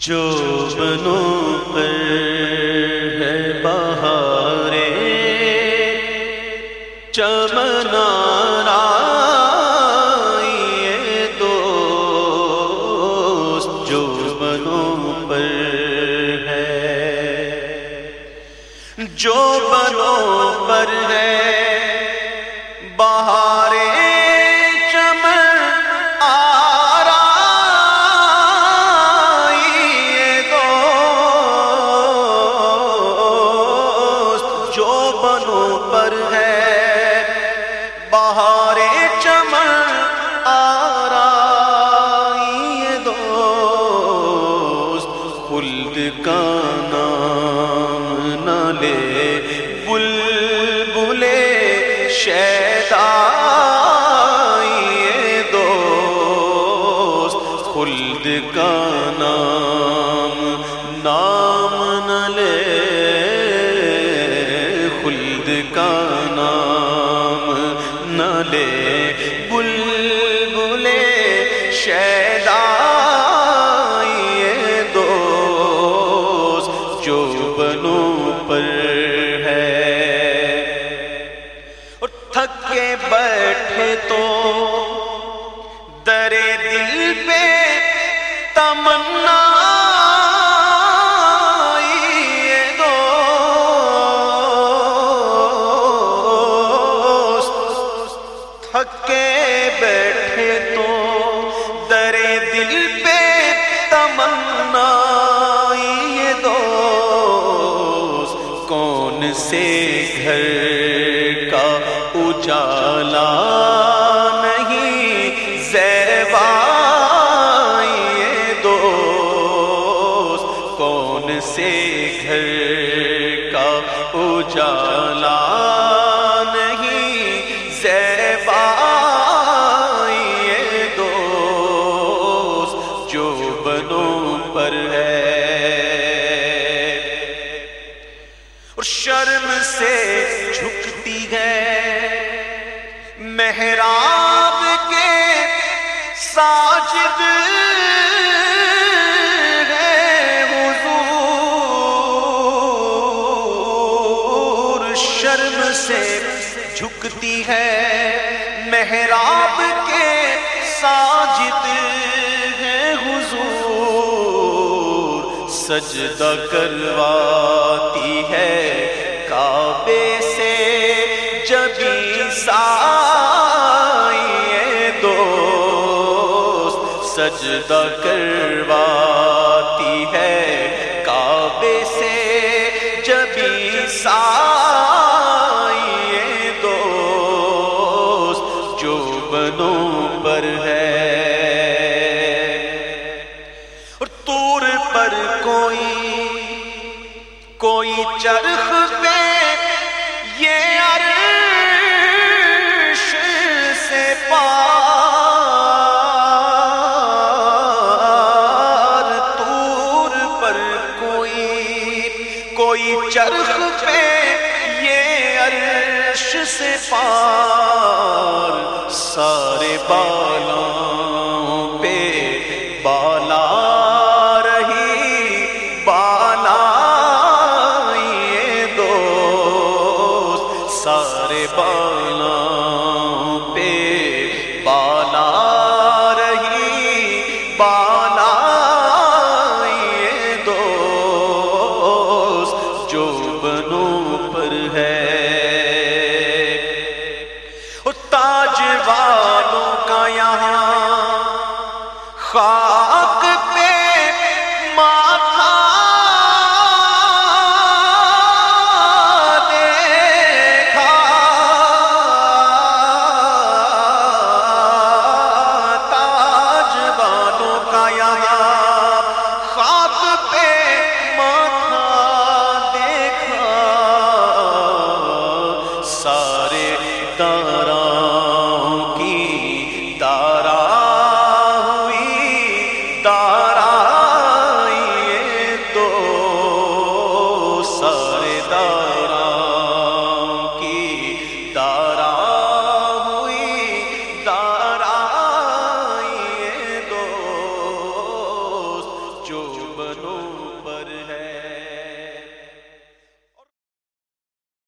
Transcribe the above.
جو بنوں پر ہے بہارے چمنا یہ دوست جو بنوں پر ہے، جو بنوں پر ہے۔ نام نہ لے بل بلے شیدا دوست، خلد کا نام نام نہ لے خلد کا نام۔ جو پر ہے۔ اور تھک کے بیٹھے تو درے دل پہ تمنا سے گھر کا اجالا نہیں زیبا یہ دوست کون سے گھر کا اجالا نہیں زیبا یہ دوست جو بنوں محراب کے ساجد ہے حضور، شرم سے جھکتی ہے محراب کے ساجد ہے حضور۔ سجدہ کرواتی ہے کعبے سے جبی سائے سجدہ کرواتی ہے کعبے سے۔ جبی سائے دوست جو بنوں پر ہے۔ اور تور پر کوئی کوئی چرخ کوئی چرخ پہ یہ عرش سے پار سارے بالوں پہ بالا رہی، بالا یہ دوست سارے بالوں پہ بالا رہی، بالا تاج والوں کا یہاں خاک پہ ماتھا دیکھا۔ تاج والوں کا یہاں خاک پہ ماتھا دیکھا۔ سارے تارا